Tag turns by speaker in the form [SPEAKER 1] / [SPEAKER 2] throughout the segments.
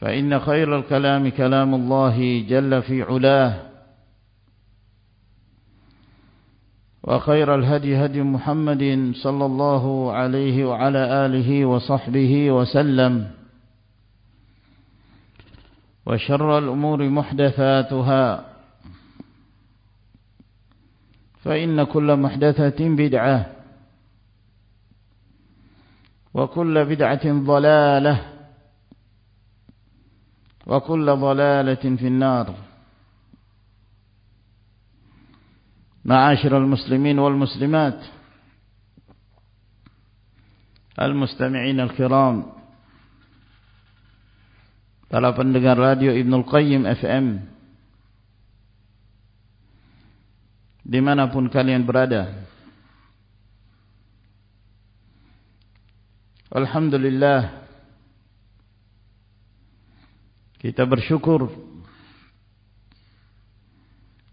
[SPEAKER 1] فإن خير الكلام كلام الله جل في علاه وخير الهدي هدي محمد صلى الله عليه وعلى آله وصحبه وسلم وشر الأمور محدثاتها فإن كل محدثة بدعة وكل بدعة ضلالة. وكل ضلالة في النار. معاشر المسلمين والمسلمات المستمعين الكرام طلب النقر راديو ابن القيم اف ام دمنا بن كاليان برادا الحمد لله kita bersyukur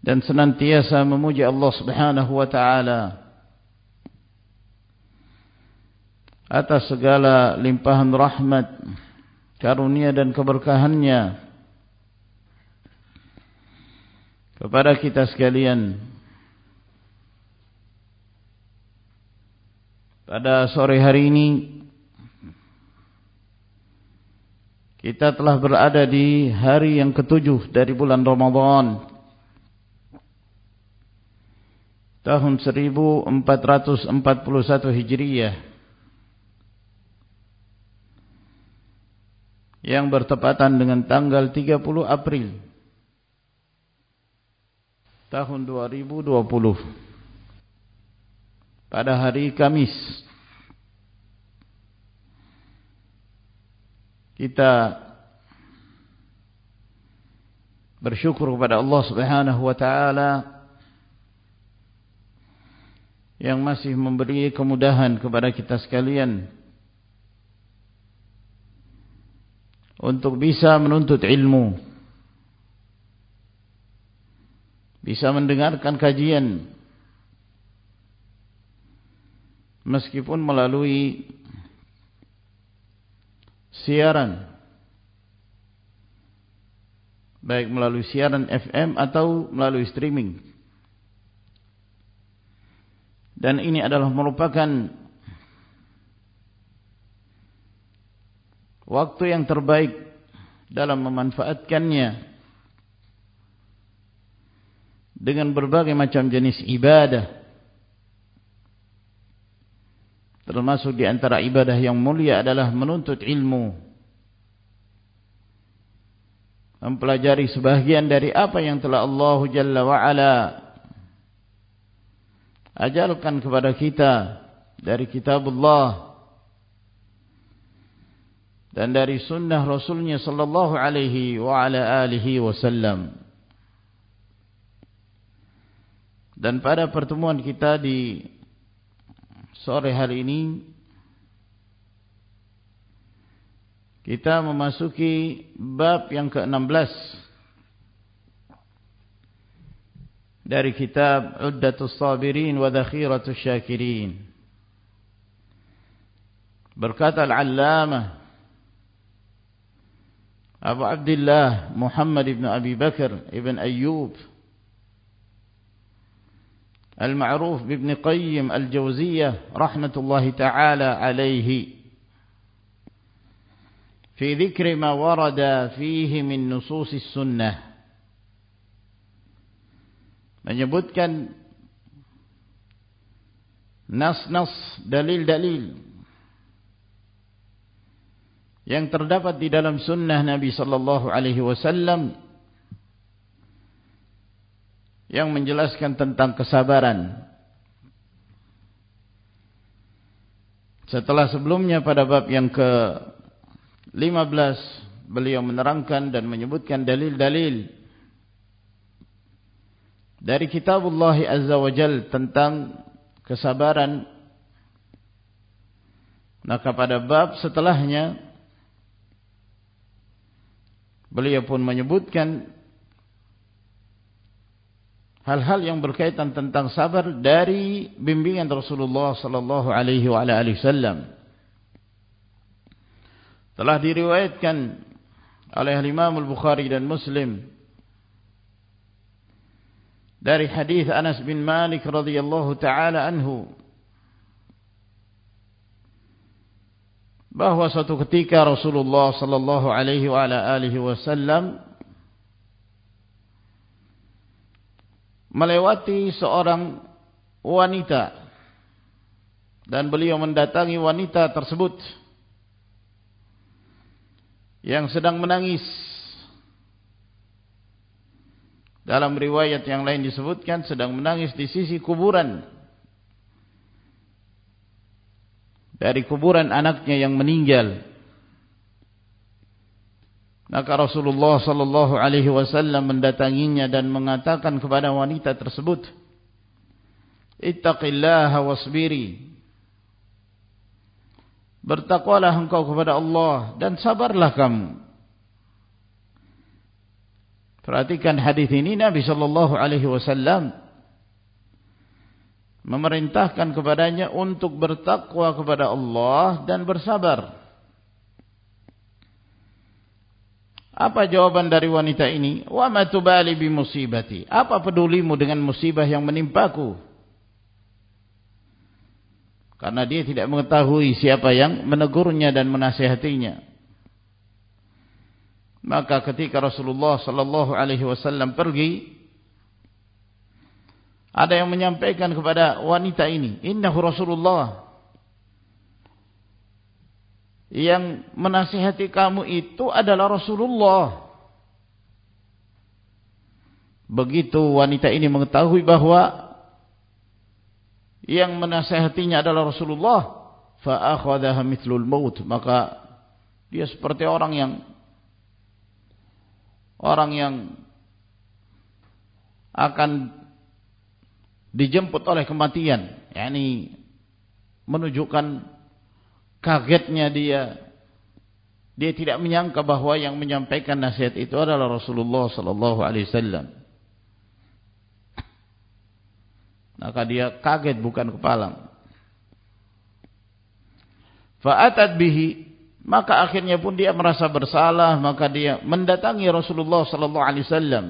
[SPEAKER 1] dan senantiasa memuji Allah Subhanahu wa taala atas segala limpahan rahmat, karunia dan keberkahannya kepada kita sekalian. Pada sore hari ini Kita telah berada di hari yang ketujuh dari bulan Ramadan. Tahun 1441 Hijriyah. Yang bertepatan dengan tanggal 30 April. Tahun 2020. Pada hari Kamis. Kita bersyukur kepada Allah Subhanahu wa taala yang masih memberi kemudahan kepada kita sekalian untuk bisa menuntut ilmu bisa mendengarkan kajian meskipun melalui siaran. Baik melalui siaran FM atau melalui streaming. Dan ini adalah merupakan waktu yang terbaik dalam memanfaatkannya dengan berbagai macam jenis ibadah Termasuk di antara ibadah yang mulia adalah menuntut ilmu. Mempelajari sebahagian dari apa yang telah Allah Jalla wa'ala ajarkan kepada kita dari kitabullah dan dari sunnah Rasulnya sallallahu alaihi wa ala alihi wasallam. Dan pada pertemuan kita di sore hari ini kita memasuki bab yang ke-16 dari kitab Uddatus Sabirin wa Dhakhiratus Syakirin. Berkata Al-Allamah Abu Abdullah Muhammad ibn Abi Bakar ibn Ayyub المعروف بابن قيم الجوزية رحمة الله تعالى عليه في ذكر ما ورد فيه من نصوص السنة menyebutkan nas-nas dalil-dalil yang terdapat di dalam sunnah Nabi sallallahu alaihi wasallam yang menjelaskan tentang kesabaran. Setelah sebelumnya pada bab yang ke-15 beliau menerangkan dan menyebutkan dalil-dalil dari kitabullah azza wa jal tentang kesabaran maka pada bab setelahnya Beliau pun menyebutkan hal-hal yang berkaitan tentang sabar dari bimbingan Rasulullah sallallahu alaihi wasallam. Telah diriwayatkan oleh Imam Al-Bukhari dan Muslim dari hadis Anas bin Malik radhiyallahu taala anhu bahwa suatu ketika Rasulullah sallallahu alaihi wa alihi wasallam melewati seorang wanita. Dan beliau mendatangi wanita tersebut yang sedang menangis. Dalam riwayat yang lain disebutkan sedang menangis di sisi kuburan. Dari kuburan anaknya yang meninggal. Maka Rasulullah sallallahu alaihi wasallam mendatanginya dan mengatakan kepada wanita tersebut, "Ittaqillaha wasbiri." Bertakwalah engkau kepada Allah dan sabarlah kamu. Perhatikan hadis ini Nabi sallallahu alaihi wasallam memerintahkan kepadanya untuk bertakwa kepada Allah dan bersabar. Apa jawaban dari wanita ini? Wa ma tubali bi musibati? Apa pedulimu dengan musibah yang menimpaku? Karena dia tidak mengetahui siapa yang menegurnya dan menasihatinya. Maka ketika Rasulullah sallallahu alaihi wasallam pergi ada yang menyampaikan kepada wanita ini, innahu Rasulullah. Yang menasihati kamu itu adalah Rasulullah. Begitu wanita ini mengetahui bahwa yang menasihatinya adalah Rasulullah, fa akhadhaha mithlul maut, maka dia seperti orang yang orang yang akan dijemput oleh kematian yakni menunjukkan kagetnya dia. Dia tidak menyangka bahwa yang menyampaikan nasihat itu adalah Rasulullah sallallahu alaihi wasallam. Maka dia kaget bukan kepala fa'atat bihi maka akhirnya pun dia merasa bersalah maka dia mendatangi Rasulullah sallallahu alaihi wasallam.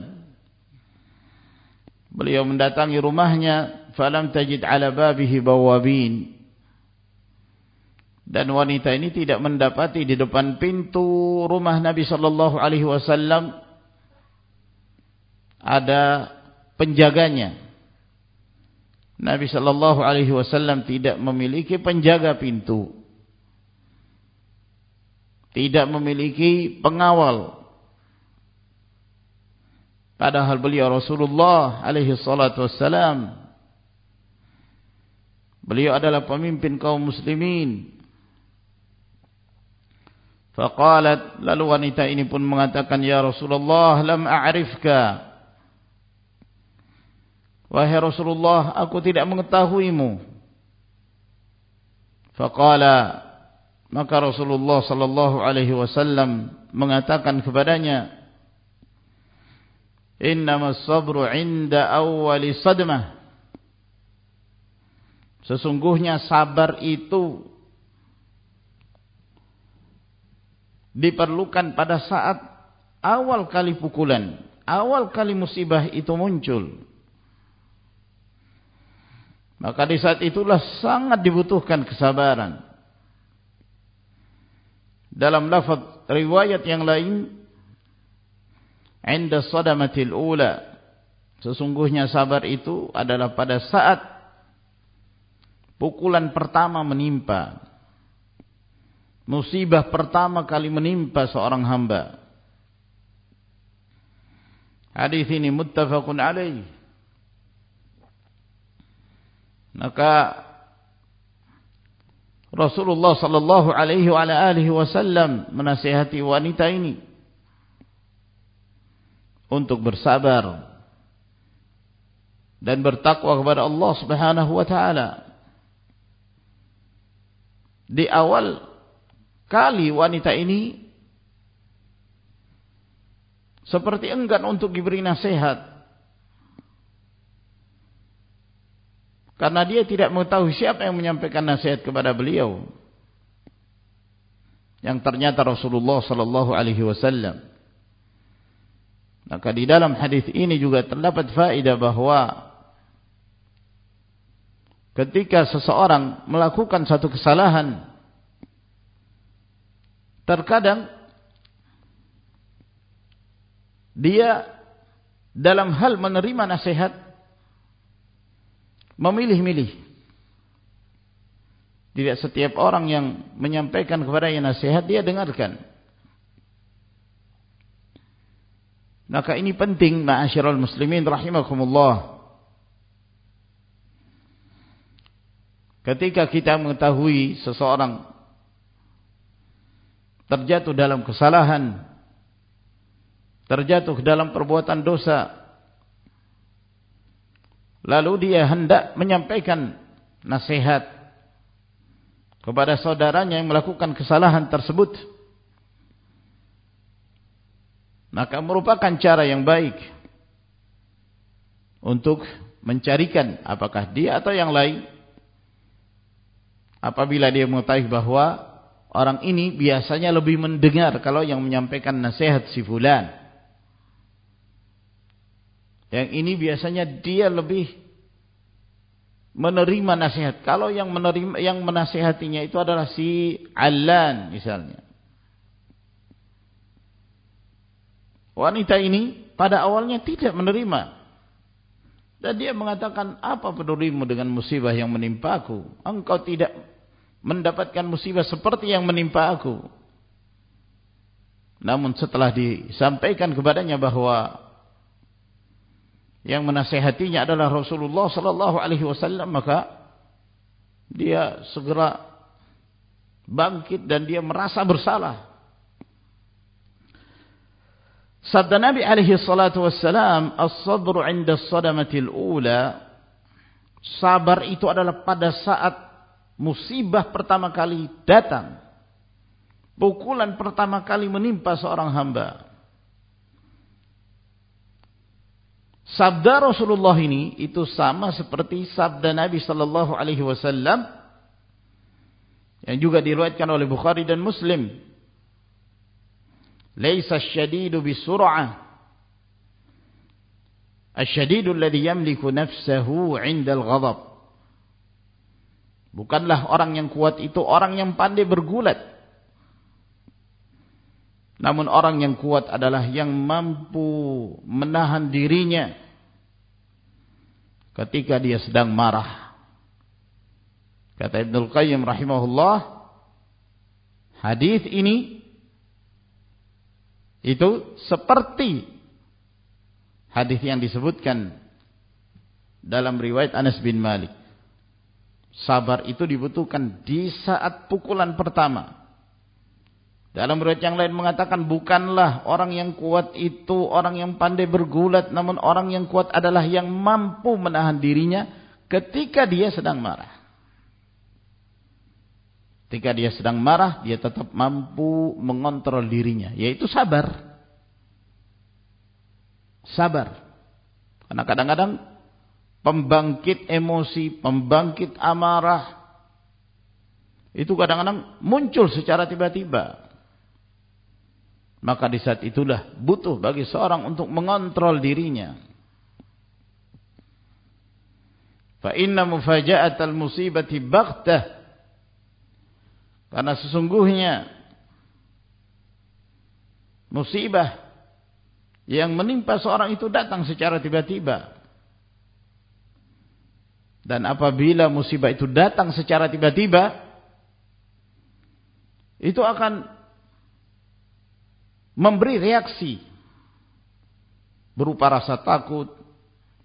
[SPEAKER 1] Beliau mendatangi rumahnya, falam tajid ala babihi bawabin. Dan wanita ini tidak mendapati di depan pintu rumah Nabi sallallahu alaihi wasallam ada penjaganya. Nabi sallallahu alaihi wasallam tidak memiliki penjaga pintu. Tidak memiliki pengawal Padahal beliau Rasulullah alaihi salatu wassalam beliau adalah pemimpin kaum muslimin faqalat lalu wanita ini pun mengatakan ya Rasulullah lam a'rifka. Wahai Rasulullah aku tidak mengetahuimu. Faqala maka Rasulullah sallallahu alaihi wasallam mengatakan kepadanya innamas sabru 'inda awwali sadmah. Sesungguhnya sabar itu diperlukan pada saat awal kali pukulan awal kali musibah itu muncul. Maka di saat itulah sangat dibutuhkan kesabaran. Dalam lafaz riwayat yang lain inda sadamatil ula sesungguhnya sabar itu adalah pada saat pukulan pertama menimpa musibah pertama kali menimpa seorang hamba hadis ini muttafaqun alaih maka Rasulullah sallallahu alaihi wa alihi wasallam menasihati wanita ini untuk bersabar dan bertakwa kepada Allah Subhanahu wa taala. Di awal kali wanita ini seperti enggan untuk diberi nasihat Karena dia tidak mengetahui siapa yang menyampaikan nasihat kepada beliau. Yang ternyata Rasulullah sallallahu alaihi wasallam. Maka di dalam hadis ini juga terdapat faedah bahwa ketika seseorang melakukan satu kesalahan terkadang dia dalam hal menerima nasihat memilih-milih. Tidak setiap orang yang menyampaikan kepada yang nasihat dia dengarkan. Maka ini penting ma'asyiral muslimin rahimakumullah. Ketika kita mengetahui seseorang terjatuh dalam kesalahan, terjatuh dalam perbuatan dosa, Lalu dia hendak menyampaikan nasihat kepada saudaranya yang melakukan kesalahan tersebut. Maka merupakan cara yang baik untuk mencarikan apakah dia atau yang lain apabila dia mengetahui bahwa orang ini biasanya lebih mendengar kalau yang menyampaikan nasihat si fulan yang ini biasanya dia lebih menerima nasihat. Kalau yang menerima yang menasihatinya itu adalah si Alan misalnya. Wanita ini pada awalnya tidak menerima. Dan dia mengatakan, apa pedulimu dengan musibah yang menimpa aku? Engkau tidak mendapatkan musibah seperti yang menimpa aku. Namun setelah disampaikan kepadanya bahwa yang menasehatinya adalah Rasulullah sallallahu alaihi wasallam maka dia segera bangkit dan dia merasa bersalah. Sabda Nabi alaihi salatu wassalam, "As-sabru 'inda as-sadamatil ula." Sabar itu adalah pada saat musibah pertama kali datang. Pukulan pertama kali menimpa seorang hamba. Sabda Rasulullah ini itu sama seperti sabda Nabi sallallahu alaihi wasallam yang juga diriwayatkan oleh Bukhari dan Muslim. Laisa asy-syadidu bisur'ah. Asy-syadidu alladhi yamliku nafsahu 'inda al-ghadab. Bukanlah orang yang kuat itu orang yang pandai bergulat. Namun orang yang kuat adalah yang mampu menahan dirinya ketika dia sedang marah. Kata Ibnu Qayyim rahimahullah, hadis ini itu seperti hadis yang disebutkan dalam riwayat Anas bin Malik. Sabar itu dibutuhkan di saat pukulan pertama. Dalam riwayat yang lain mengatakan bukanlah orang yang kuat itu orang yang pandai bergulat. Namun orang yang kuat adalah yang mampu menahan dirinya ketika dia sedang marah. Ketika dia sedang marah, dia tetap mampu mengontrol dirinya. Yaitu sabar. Sabar. Karena kadang-kadang pembangkit emosi, pembangkit amarah, itu kadang-kadang muncul secara tiba-tiba. Maka di saat itulah butuh bagi seorang untuk mengontrol dirinya. Fa inna mufaja'atal musibati baghtah. Karena sesungguhnya musibah yang menimpa seorang itu datang secara tiba-tiba. Dan apabila musibah itu datang secara tiba-tiba, itu akan memberi reaksi berupa rasa takut,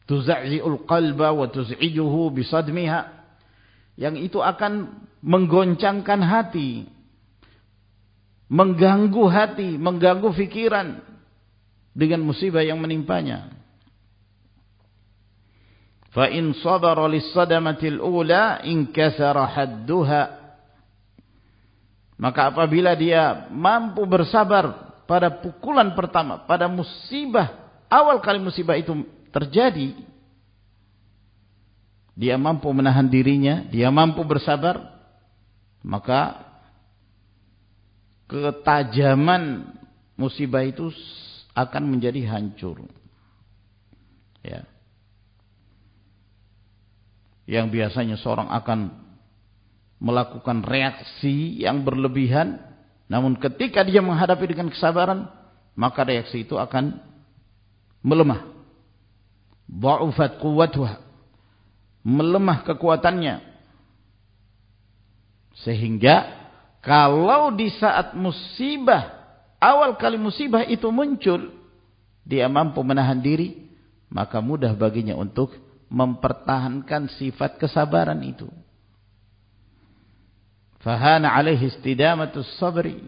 [SPEAKER 1] tuza'zi'ul qalba wa tuz'ijuhu bisadmiha, yang itu akan menggoncangkan hati, mengganggu hati, mengganggu fikiran, dengan musibah yang menimpanya. Fa in sabara lis-sadamati al-ula inkasara hadduha. Maka apabila dia mampu bersabar pada pukulan pertama, pada musibah, awal kali musibah itu terjadi, dia mampu menahan dirinya, dia mampu bersabar, maka ketajaman musibah itu akan menjadi hancur. Ya. Yang biasanya seorang akan melakukan reaksi yang berlebihan, namun ketika dia menghadapi dengan kesabaran, maka reaksi itu akan melemah. Ba'ufat quwwatuha. Melemah kekuatannya. Sehingga kalau di saat musibah awal kali musibah itu muncul, dia mampu menahan diri, maka mudah baginya untuk mempertahankan sifat kesabaran itu. Fahana alaihi istidamatus sabri.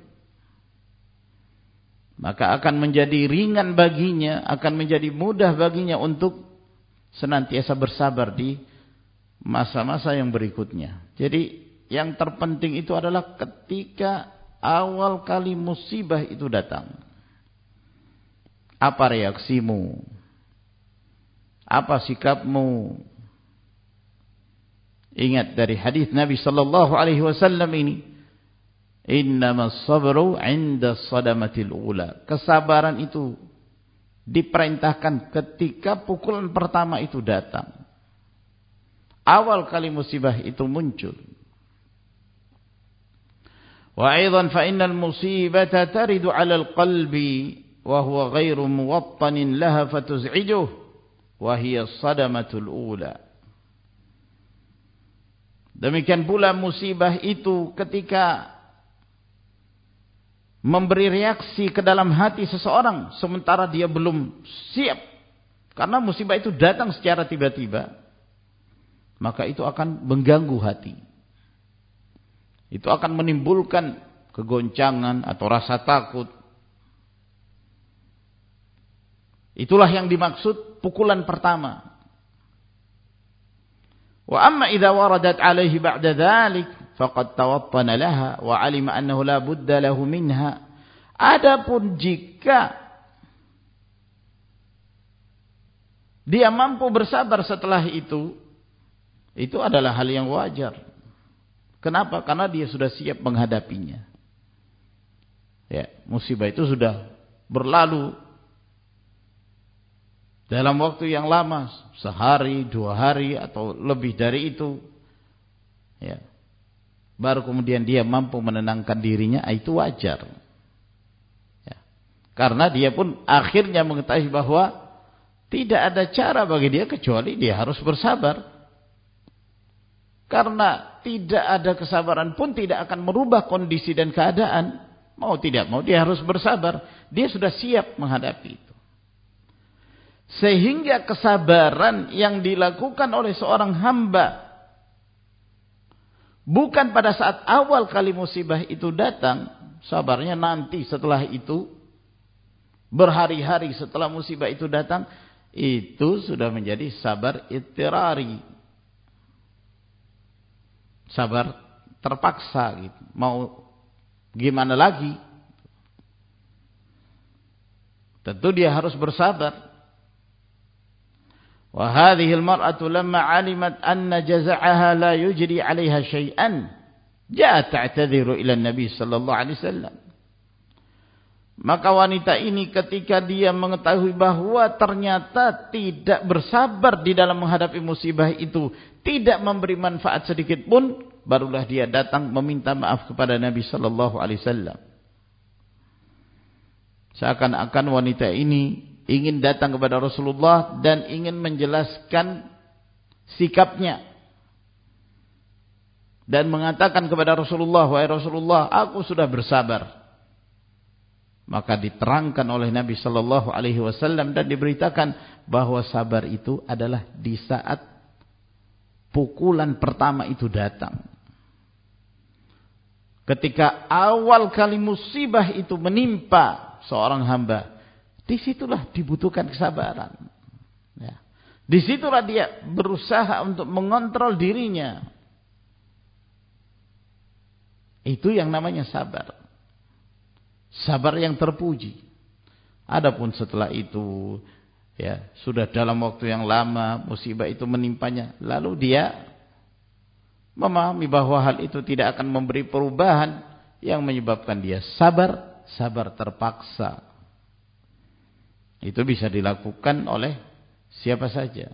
[SPEAKER 1] Maka akan menjadi ringan baginya, akan menjadi mudah baginya untuk senantiasa bersabar di masa-masa yang berikutnya. Jadi yang terpenting itu adalah ketika awal kali musibah itu datang. Apa reaksimu? apa sikapmu? Ingat dari hadis Nabi sallallahu alaihi wasallam ini. Innamas sabru 'inda sadamatil ula. Kesabaran itu diperintahkan ketika pukulan pertama itu datang. Awal kali musibah itu muncul. Wa aidan fa innal musibata taridu ala al qalbi, wa huwa ghairu muwattanin laha fatuz'ijuhu wahiyya sadamatul ula demikian pula musibah itu ketika memberi reaksi ke dalam hati seseorang sementara dia belum siap. Karena musibah itu datang secara tiba-tiba maka itu akan mengganggu hati. Itu akan menimbulkan kegoncangan atau rasa takut. Itulah yang dimaksud pukulan pertama. Wa amma idza waradat alaihi ba'da dhalik faqad tawattana laha wa 'alima annahu la budda lahu minha. Adapun jika dia mampu bersabar setelah itu, itu adalah hal yang wajar. Kenapa? Karena dia sudah siap menghadapinya. Ya, musibah itu sudah berlalu dalam waktu yang lama, sehari, dua hari atau lebih dari itu. Ya. Baru kemudian dia mampu menenangkan dirinya, ah, itu wajar. Ya. Karena dia pun akhirnya mengetahui bahwa tidak ada cara bagi dia kecuali dia harus bersabar. Karena tidak ada kesabaran pun tidak akan merubah kondisi dan keadaan. Mau tidak mau dia harus bersabar. Dia sudah siap menghadapi itu. Sehingga kesabaran yang dilakukan oleh seorang hamba Bukan pada saat awal kali musibah itu datang, sabarnya nanti setelah itu, berhari-hari setelah musibah itu datang, itu sudah menjadi sabar itirari. Sabar terpaksa gitu. Mau gimana lagi? Tentu dia harus bersabar. Wa hadhihi al-mar'atu lamma 'alimat anna jaza'aha la yujri 'alayha shay'an ja'at ta'tadhiru ila an-nabi sallallahu. Maka wanita ini ketika dia mengetahui bahwa ternyata tidak bersabar di dalam menghadapi musibah itu, tidak memberi manfaat sedikit pun, barulah dia datang meminta maaf kepada Nabi sallallahu alaihi wasallam. Seakan-akan wanita ini ingin datang kepada Rasulullah dan ingin menjelaskan sikapnya. Dan mengatakan kepada Rasulullah wahai Rasulullah aku sudah bersabar. Maka diterangkan oleh Nabi sallallahu alaihi wasallam dan diberitakan bahwa sabar itu adalah di saat pukulan pertama itu datang. Ketika awal kali musibah itu menimpa seorang hamba Di situlah dibutuhkan kesabaran. Ya. Di situlah dia berusaha untuk mengontrol dirinya. Itu yang namanya sabar. Sabar yang terpuji. Adapun setelah itu ya sudah dalam waktu yang lama musibah itu menimpanya lalu dia memahami bahwa hal itu tidak akan memberi perubahan yang menyebabkan dia sabar sabar terpaksa itu bisa dilakukan oleh siapa saja.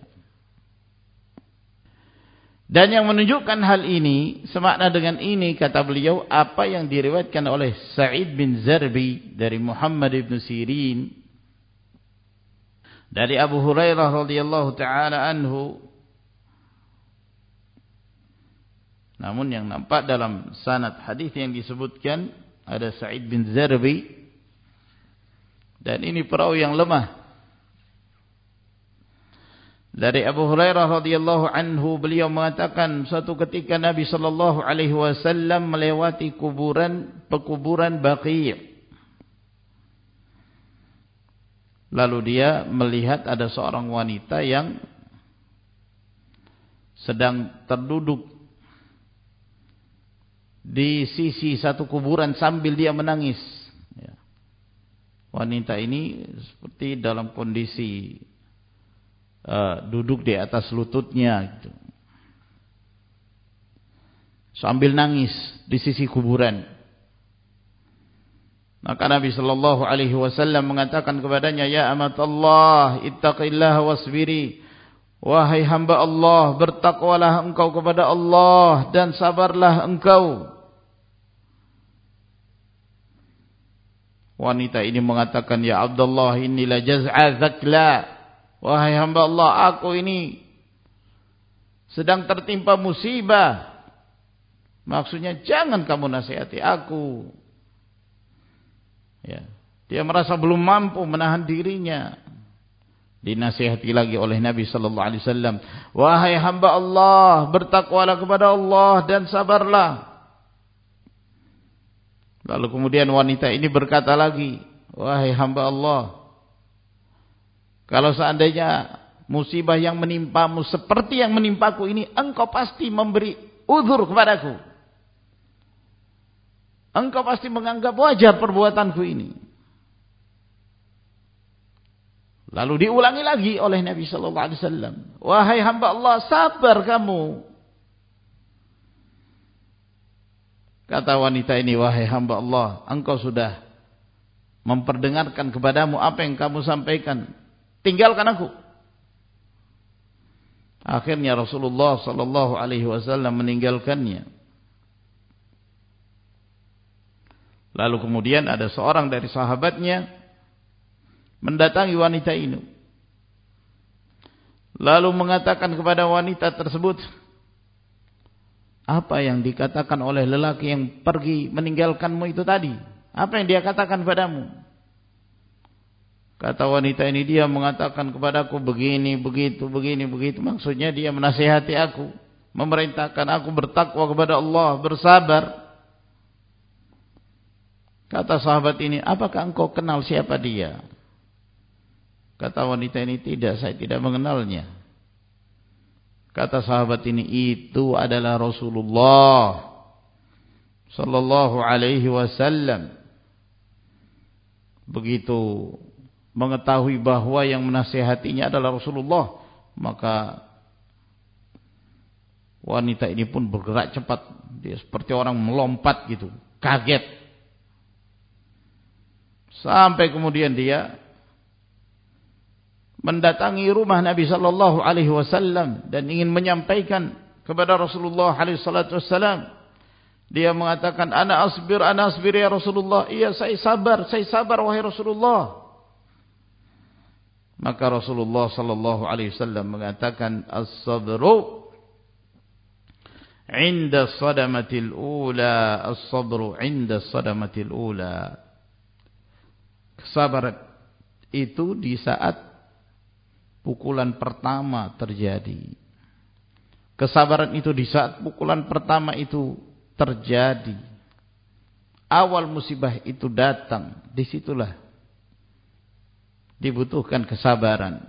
[SPEAKER 1] Dan yang menunjukkan hal ini, semakna dengan ini kata beliau apa yang diriwayatkan oleh Sa'id bin Zarbi dari Muhammad bin Sirin dari Abu Hurairah radhiyallahu taala anhu Namun yang nampak dalam sanad hadis yang disebutkan ada Sa'id bin Zarbi dan ini perahu yang lemah. Dari Abu Hurairah radhiyallahu anhu beliau mengatakan suatu ketika Nabi sallallahu alaihi wasallam melewati kuburan pekuburan Baqi'. Lalu dia melihat ada seorang wanita yang sedang terduduk di sisi satu kuburan sambil dia menangis wanita ini seperti dalam kondisi uh, duduk di atas lututnya gitu. sambil nangis di sisi kuburan. Maka Nabi sallallahu alaihi wasallam mengatakan kepadanya ya amat Allah ittaqillah wasbiri. Wahai hamba Allah bertakwalah engkau kepada Allah dan sabarlah engkau Wanita ini mengatakan, Ya Abdullah inilah jaz'a zakla. Wahai hamba Allah, aku ini sedang tertimpa musibah. Maksudnya jangan kamu nasihati aku. Ya. Dia merasa belum mampu menahan dirinya. Dinasihati lagi oleh Nabi sallallahu alaihi wasallam, "Wahai hamba Allah, bertakwalah kepada Allah dan sabarlah." Lalu kemudian wanita ini berkata lagi, Wahai hamba Allah, kalau seandainya musibah yang menimpamu seperti yang menimpaku ini, engkau pasti memberi uzur kepadaku. Engkau pasti menganggap wajar perbuatanku ini. Lalu diulangi lagi oleh Nabi Sallallahu Alaihi Wasallam, wahai hamba Allah, sabar kamu. Kata wanita ini, wahai hamba Allah, engkau sudah memperdengarkan kepadamu apa yang kamu sampaikan. Tinggalkan aku. Akhirnya Rasulullah sallallahu alaihi wasallam meninggalkannya. Lalu kemudian ada seorang dari sahabatnya mendatangi wanita ini. Lalu mengatakan kepada wanita tersebut, apa yang dikatakan oleh lelaki yang pergi meninggalkanmu itu tadi? Apa yang dia katakan padamu? Kata wanita ini dia mengatakan kepadaku begini, begitu, begini, begitu. Maksudnya dia menasihati aku. memerintahkan aku bertakwa kepada Allah, bersabar. Kata sahabat ini, apakah engkau kenal siapa dia? Kata wanita ini, tidak, saya tidak mengenalnya. Kata sahabat ini, itu adalah Rasulullah sallallahu alaihi wasallam. Begitu mengetahui bahwa yang menasihatinya adalah Rasulullah, maka wanita ini pun bergerak cepat. Dia seperti orang melompat gitu, kaget. Sampai kemudian dia mendatangi rumah Nabi sallallahu alaihi wasallam dan ingin menyampaikan kepada Rasulullah alaihi salatu wasallam. Dia mengatakan, "Ana asbir, ana asbir ya Rasulullah." Iya, saya sabar, saya sabar wahai Rasulullah. Maka Rasulullah sallallahu alaihi wasallam mengatakan, "As-sabru 'inda sadamatil ula, as-sabru 'inda sadamatil ula." Kesabaran itu di saat pukulan pertama terjadi. Kesabaran itu di saat pukulan pertama itu terjadi. Awal musibah itu datang, di situlah dibutuhkan kesabaran.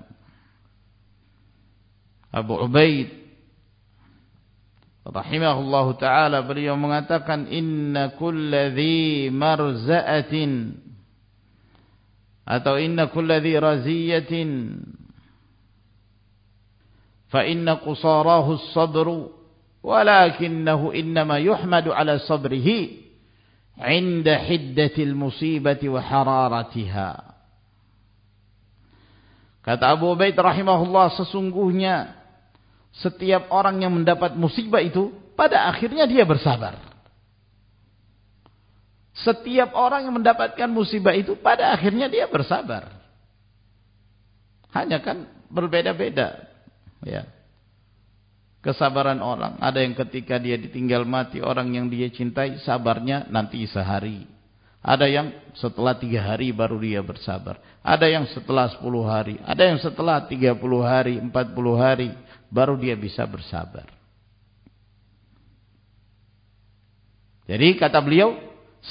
[SPEAKER 1] Abu Ubaid rahimahullah taala beliau mengatakan inna kulladhi marza'atin atau inna kulladhi raziyatin qusarahu as-sabru walakinahu innama yuhmadu ala sabrihi 'inda hiddatil musibati wa hararatiha Kata Abu Ubaid rahimahullah sesungguhnya setiap orang yang mendapat musibah itu pada akhirnya dia bersabar. Setiap orang yang mendapatkan musibah itu pada akhirnya dia bersabar. Hanya kan berbeda-beda. Ya. Kesabaran orang. Ada yang ketika dia ditinggal mati orang yang dia cintai sabarnya nanti sehari. Ada yang setelah tiga hari baru dia bersabar. Ada yang setelah sepuluh hari. Ada yang setelah tiga puluh hari, empat puluh hari. Baru dia bisa bersabar. Jadi kata beliau,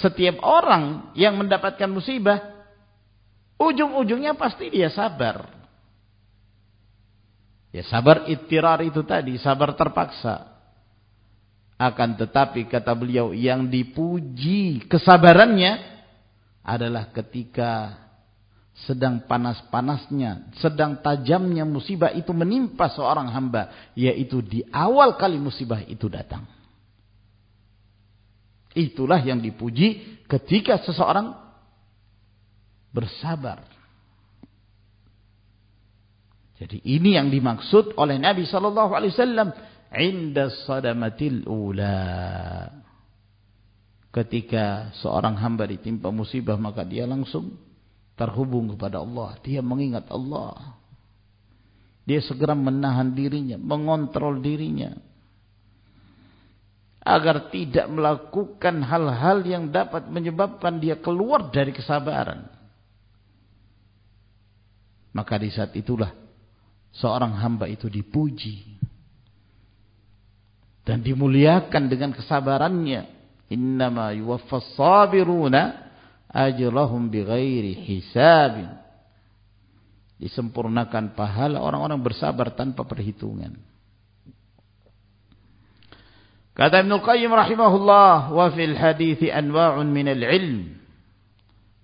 [SPEAKER 1] setiap orang yang mendapatkan musibah, ujung-ujungnya pasti dia sabar. Ya sabar ittirar itu tadi, sabar terpaksa. Akan tetapi kata beliau yang dipuji kesabarannya adalah ketika sedang panas-panasnya, sedang tajamnya musibah itu menimpa seorang hamba, yaitu di awal kali musibah itu datang. Itulah yang dipuji ketika seseorang bersabar. Jadi ini yang dimaksud oleh Nabi sallallahu alaihi wasallam inda sadamatil ula. Ketika seorang hamba ditimpa musibah maka dia langsung terhubung kepada Allah. Dia mengingat Allah. Dia segera menahan dirinya, mengontrol dirinya. Agar tidak melakukan hal-hal yang dapat menyebabkan dia keluar dari kesabaran. Maka di saat itulah seorang hamba itu dipuji dan dimuliakan dengan kesabarannya. Innama yuwaffas sabiruna ajrahum bighairi hisabin. Disempurnakan pahala orang-orang bersabar tanpa perhitungan. Kata Ibnu Qayyim rahimahullah wa fil hadithi anwa'un min al-ilm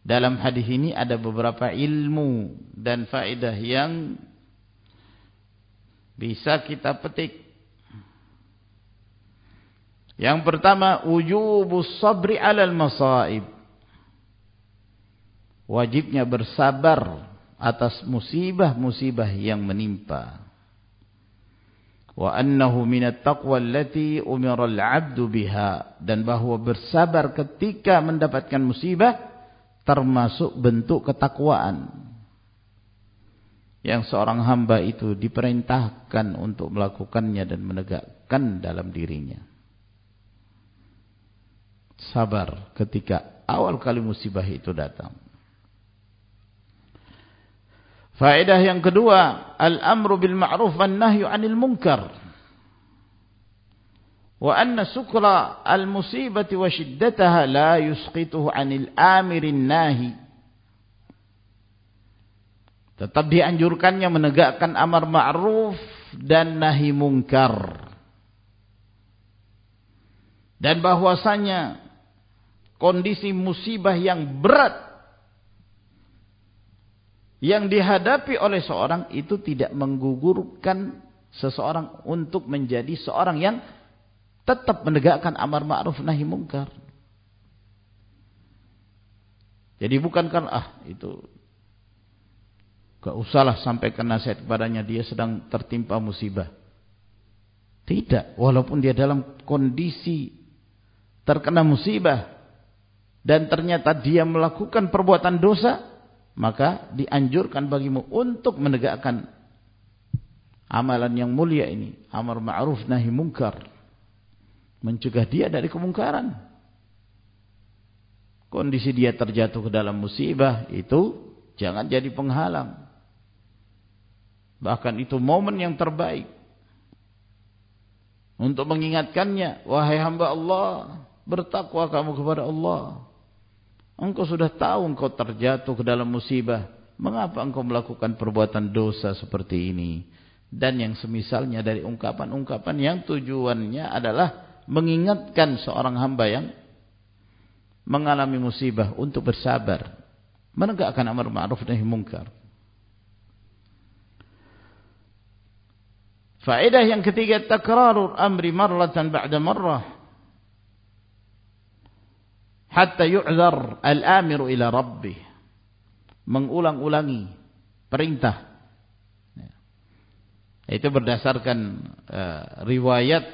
[SPEAKER 1] dalam hadis ini ada beberapa ilmu dan faedah yang bisa kita petik yang pertama, wujubus sabri alal masaib. Wajibnya bersabar atas musibah-musibah yang menimpa. Wa annahu minat taqwa allati umira al-'abdu biha dan bahwa bersabar ketika mendapatkan musibah termasuk bentuk ketakwaan yang seorang hamba itu diperintahkan untuk melakukannya dan menegakkan dalam dirinya sabar ketika awal kali musibah itu datang. Faedah yang kedua, al-amru bil ma'ruf wan nahyu 'anil munkar. wa anna sukra al-musibati wa shiddataha la yusqituhu 'anil amirin nahi tetap dianjurkannya menegakkan amar ma'ruf dan nahi mungkar dan bahwasanya kondisi musibah yang berat yang dihadapi oleh seorang itu tidak menggugurkan seseorang untuk menjadi seorang yang tetap menegakkan amar ma'ruf nahi mungkar. Jadi bukan kan ah itu gak usahlah sampaikan nasihat kepadanya dia sedang tertimpa musibah. Tidak, walaupun dia dalam kondisi terkena musibah dan ternyata dia melakukan perbuatan dosa, maka dianjurkan bagimu untuk menegakkan amalan yang mulia ini, amar ma'ruf nahi mungkar. Mencegah dia dari kemungkaran. Kondisi dia terjatuh ke dalam musibah itu jangan jadi penghalang. Bahkan itu momen yang terbaik. Untuk mengingatkannya wahai hamba Allah bertakwa kamu kepada Allah. Engkau sudah tahu engkau terjatuh ke dalam musibah. Mengapa engkau melakukan perbuatan dosa seperti ini? Dan yang semisalnya dari ungkapan-ungkapan yang tujuannya adalah mengingatkan seorang hamba yang mengalami musibah untuk bersabar menegakkan amar ma'ruf nahi munkar Faedah yang ketiga takrarur amri marratan ba'da marrah. Hatta yu'zar al-amiru ila rabbih. Mengulang-ulangi perintah. Itu berdasarkan uh, riwayat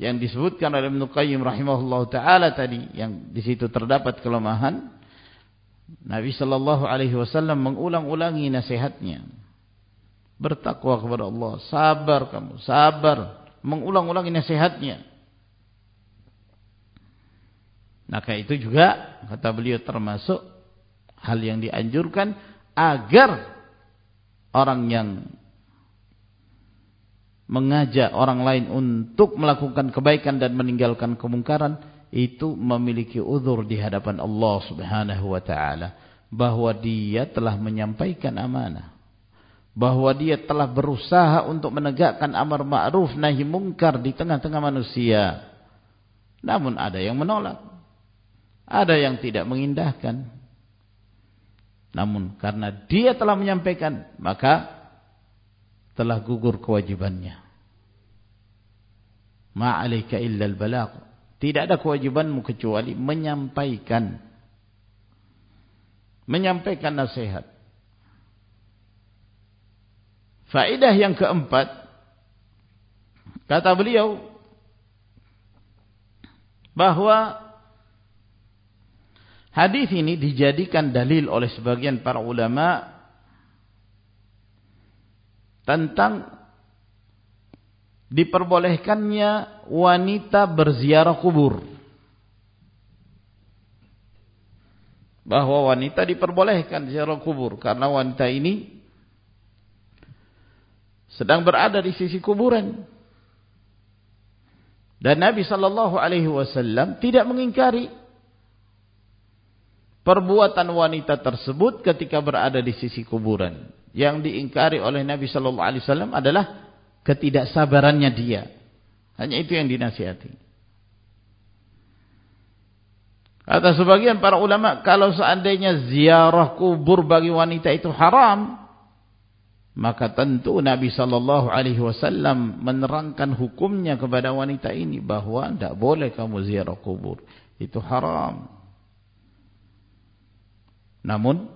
[SPEAKER 1] yang disebutkan oleh Ibnu Qayyim rahimahullah taala tadi yang di situ terdapat kelemahan. Nabi sallallahu alaihi wasallam mengulang-ulangi nasihatnya bertakwa kepada Allah, sabar kamu, sabar, mengulang-ulangi nasihatnya. Maka itu juga kata beliau termasuk hal yang dianjurkan agar orang yang mengajak orang lain untuk melakukan kebaikan dan meninggalkan kemungkaran itu memiliki uzur di hadapan Allah Subhanahu wa taala. Bahwa dia telah menyampaikan amanah bahwa dia telah berusaha untuk menegakkan amar ma'ruf nahi mungkar di tengah-tengah manusia. Namun ada yang menolak. Ada yang tidak mengindahkan. Namun karena dia telah menyampaikan, maka telah gugur kewajibannya. Ma'alika illal balaq. Tidak ada kewajibanmu kecuali menyampaikan. Menyampaikan nasihat. Faedah yang keempat, kata beliau, bahwa hadis ini dijadikan dalil oleh sebagian para ulama tentang diperbolehkannya wanita berziarah kubur. Bahwa wanita diperbolehkan ziarah kubur karena wanita ini sedang berada di sisi kuburan. Dan Nabi sallallahu alaihi wasallam tidak mengingkari perbuatan wanita tersebut ketika berada di sisi kuburan. Yang diingkari oleh Nabi sallallahu alaihi wasallam adalah ketidaksabarannya dia. Hanya itu yang dinasihati. Kata sebagian para ulama, kalau seandainya ziarah kubur bagi wanita itu haram, maka tentu Nabi sallallahu alaihi wasallam menerangkan hukumnya kepada wanita ini bahwa tidak boleh kamu ziarah kubur. Itu haram. Namun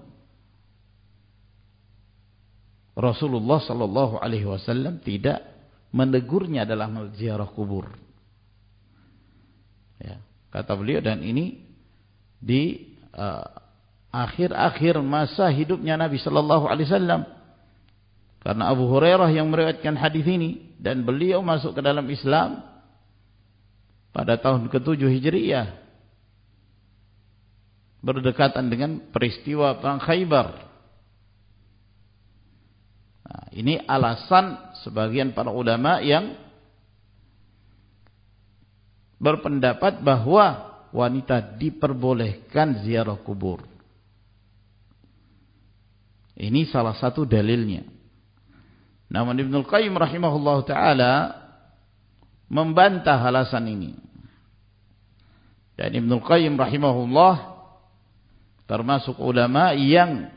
[SPEAKER 1] Rasulullah sallallahu alaihi wasallam tidak menegurnya dalam ziarah kubur. Ya kata beliau dan ini di uh, akhir-akhir uh, masa hidupnya Nabi sallallahu alaihi wasallam Karena Abu Hurairah yang meriwayatkan hadis ini dan beliau masuk ke dalam Islam pada tahun ke-7 Hijriah. Berdekatan dengan peristiwa Perang Khaybar. Nah, ini alasan sebagian para ulama yang berpendapat bahwa wanita diperbolehkan ziarah kubur. Ini salah satu dalilnya. Namun Ibnu Qayyim rahimahullah taala membantah alasan ini. Dan Ibnu Qayyim rahimahullah termasuk ulama yang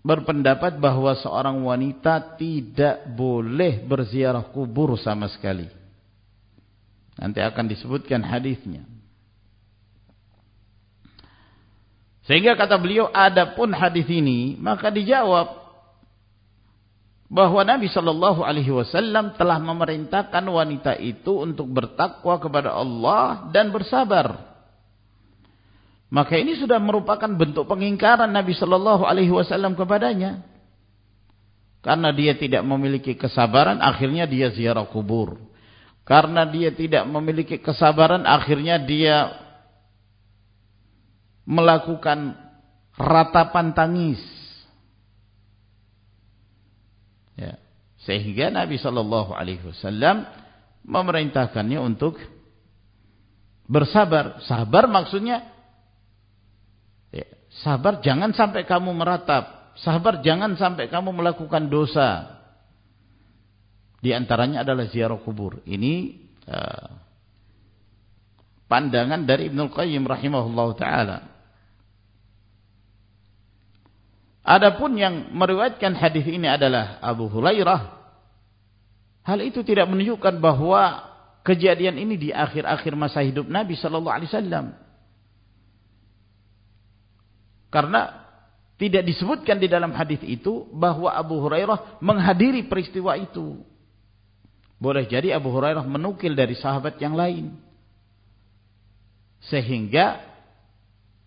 [SPEAKER 1] berpendapat bahwa seorang wanita tidak boleh berziarah kubur sama sekali. Nanti akan disebutkan hadisnya. Sehingga kata beliau, adapun hadis ini, maka dijawab bahwa Nabi Shallallahu Alaihi Wasallam telah memerintahkan wanita itu untuk bertakwa kepada Allah dan bersabar. Maka ini sudah merupakan bentuk pengingkaran Nabi Shallallahu Alaihi Wasallam kepadanya. Karena dia tidak memiliki kesabaran, akhirnya dia ziarah kubur. Karena dia tidak memiliki kesabaran, akhirnya dia melakukan ratapan tangis. Ya. Sehingga Nabi Shallallahu Alaihi Wasallam memerintahkannya untuk bersabar. Sabar maksudnya Sabar jangan sampai kamu meratap. Sabar jangan sampai kamu melakukan dosa. Di antaranya adalah ziarah kubur. Ini uh, pandangan dari Ibnu Qayyim rahimahullah taala. Adapun yang meriwayatkan hadis ini adalah Abu Hurairah. Hal itu tidak menunjukkan bahwa kejadian ini di akhir-akhir masa hidup Nabi sallallahu alaihi wasallam. Karena tidak disebutkan di dalam hadis itu bahwa Abu Hurairah menghadiri peristiwa itu. Boleh jadi Abu Hurairah menukil dari sahabat yang lain. Sehingga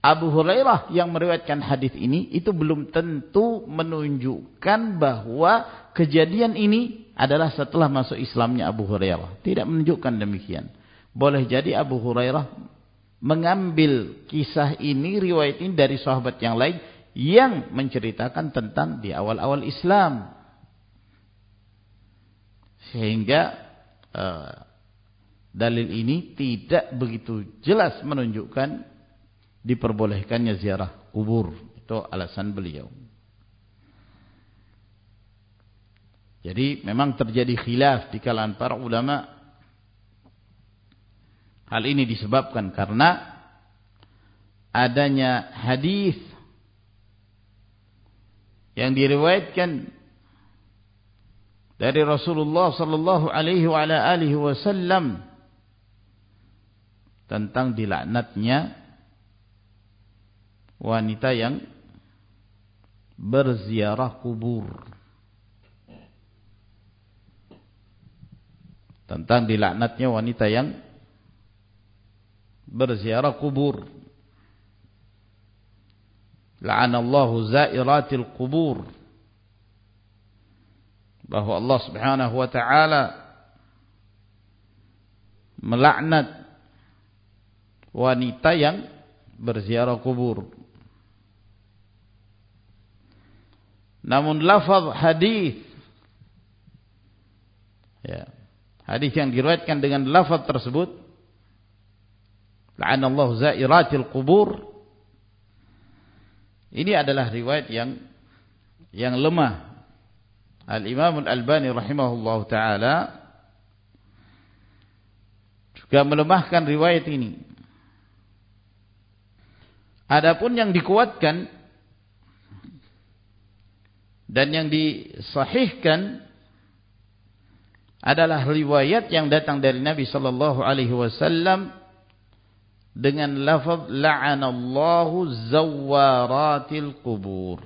[SPEAKER 1] Abu Hurairah yang meriwayatkan hadis ini itu belum tentu menunjukkan bahwa kejadian ini adalah setelah masuk Islamnya Abu Hurairah. Tidak menunjukkan demikian. Boleh jadi Abu Hurairah mengambil kisah ini riwayat ini dari sahabat yang lain yang menceritakan tentang di awal-awal Islam sehingga uh, dalil ini tidak begitu jelas menunjukkan diperbolehkannya ziarah kubur. Itu alasan beliau. Jadi memang terjadi khilaf di kalangan para ulama. Hal ini disebabkan karena adanya hadis yang diriwayatkan dari Rasulullah sallallahu alaihi wa alihi wasallam tentang dilaknatnya wanita yang berziarah kubur. Tentang dilaknatnya wanita yang berziarah kubur. La'anallahu zairatil kubur. Bahwa Allah subhanahu wa ta'ala melaknat wanita yang berziarah kubur. Namun lafaz hadis ya, hadis yang diriwayatkan dengan lafaz tersebut La'anallahu zairatil kubur. Ini adalah riwayat yang yang lemah. Al-Imam Al-Albani rahimahullah taala juga melemahkan riwayat ini. Adapun yang dikuatkan dan yang disahihkan adalah riwayat yang datang dari Nabi sallallahu alaihi wasallam dengan lafaz la'anallahu zawaratil kubur.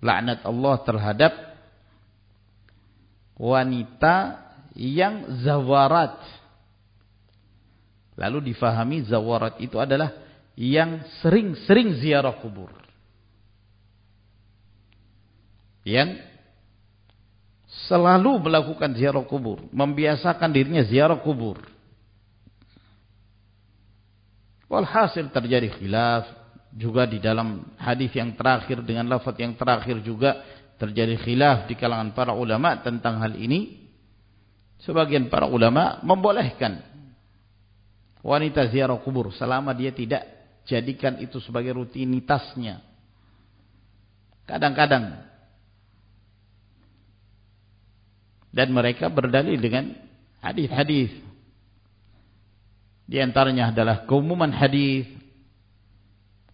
[SPEAKER 1] Laknat Allah terhadap wanita yang zawarat. Lalu difahami zawarat itu adalah yang sering-sering ziarah kubur. Yang selalu melakukan ziarah kubur, membiasakan dirinya ziarah kubur. Walhasil terjadi khilaf juga di dalam hadis yang terakhir dengan lafaz yang terakhir juga terjadi khilaf di kalangan para ulama tentang hal ini. Sebagian para ulama membolehkan wanita ziarah kubur selama dia tidak jadikan itu sebagai rutinitasnya. Kadang-kadang dan mereka berdalil dengan hadis-hadis. Di antaranya adalah keumuman hadis.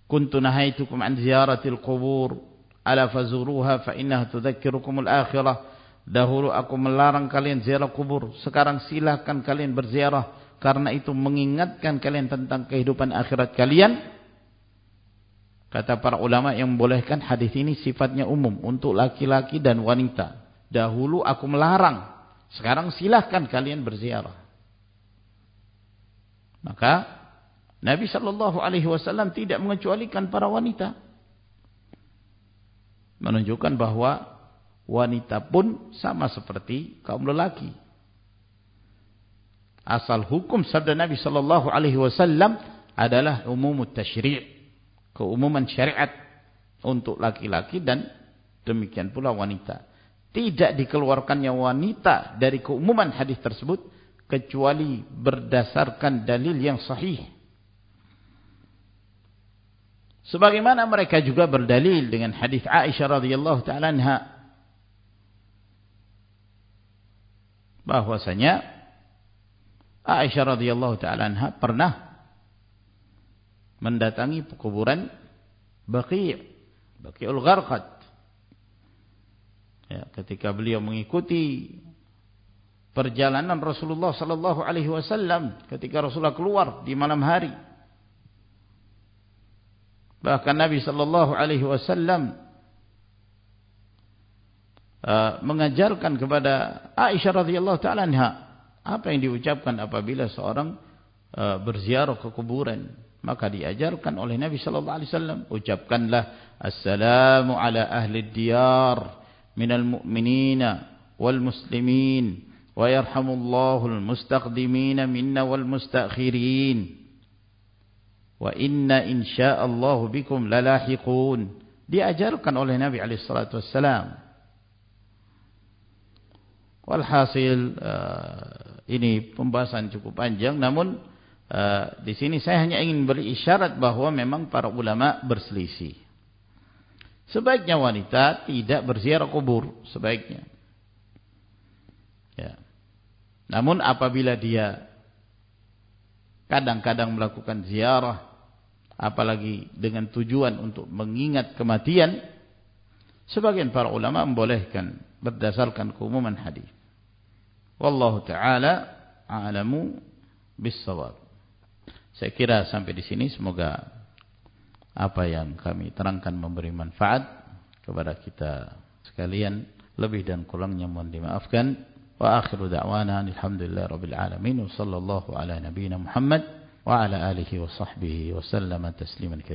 [SPEAKER 1] Kuntu nahaitukum an ziyaratil qubur. Ala fazuruha fa innaha tudzakirukumul akhirah. Dahulu aku melarang kalian ziarah kubur. Sekarang silakan kalian berziarah. Karena itu mengingatkan kalian tentang kehidupan akhirat kalian. Kata para ulama yang membolehkan hadis ini sifatnya umum. Untuk laki-laki dan wanita dahulu aku melarang sekarang silahkan kalian berziarah maka Nabi sallallahu alaihi wasallam tidak mengecualikan para wanita. Menunjukkan bahwa wanita pun sama seperti kaum lelaki. Asal hukum sabda Nabi sallallahu alaihi wasallam adalah umum tasyri', keumuman syariat untuk laki-laki dan demikian pula wanita. Tidak dikeluarkannya wanita dari keumuman hadis tersebut kecuali berdasarkan dalil yang sahih. Sebagaimana mereka juga berdalil dengan hadis Aisyah radhiyallahu taala anha bahwasanya Aisyah radhiyallahu taala anha pernah mendatangi kuburan Baqi' Baqi'ul Gharqad ya, ketika beliau mengikuti perjalanan Rasulullah sallallahu alaihi wasallam ketika Rasulullah keluar di malam hari Bahkan Nabi sallallahu alaihi wasallam uh, mengajarkan kepada Aisyah radhiyallahu taala anha apa yang diucapkan apabila seorang uh, berziarah ke kuburan. Maka diajarkan oleh Nabi sallallahu alaihi wasallam ucapkanlah assalamu ala ahli diyar wal muslimin wa yarhamullahu al mustaqdimina minna wal mustakhirin wa inna insyaallah bikum lalahiqun. Diajarkan oleh Nabi alaihi salatu wassalam. Walhasil uh, ini pembahasan cukup panjang namun uh, di sini saya hanya ingin beri isyarat bahwa memang para ulama berselisih sebaiknya wanita tidak berziarah kubur sebaiknya. Ya. Namun apabila dia kadang-kadang melakukan ziarah apalagi dengan tujuan untuk mengingat kematian sebagian para ulama membolehkan berdasarkan keumuman hadis. Wallahu taala a'lamu bissawab saya kira sampai di sini semoga apa yang kami terangkan memberi manfaat kepada kita sekalian. Lebih dan kurangnya mohon dimaafkan. Wa akhiru da'wana alhamdulillah rabbil alamin. Wa sallallahu ala nabiyyina Muhammad wa ala alihi wa sahbihi wa sallama tasliman katsira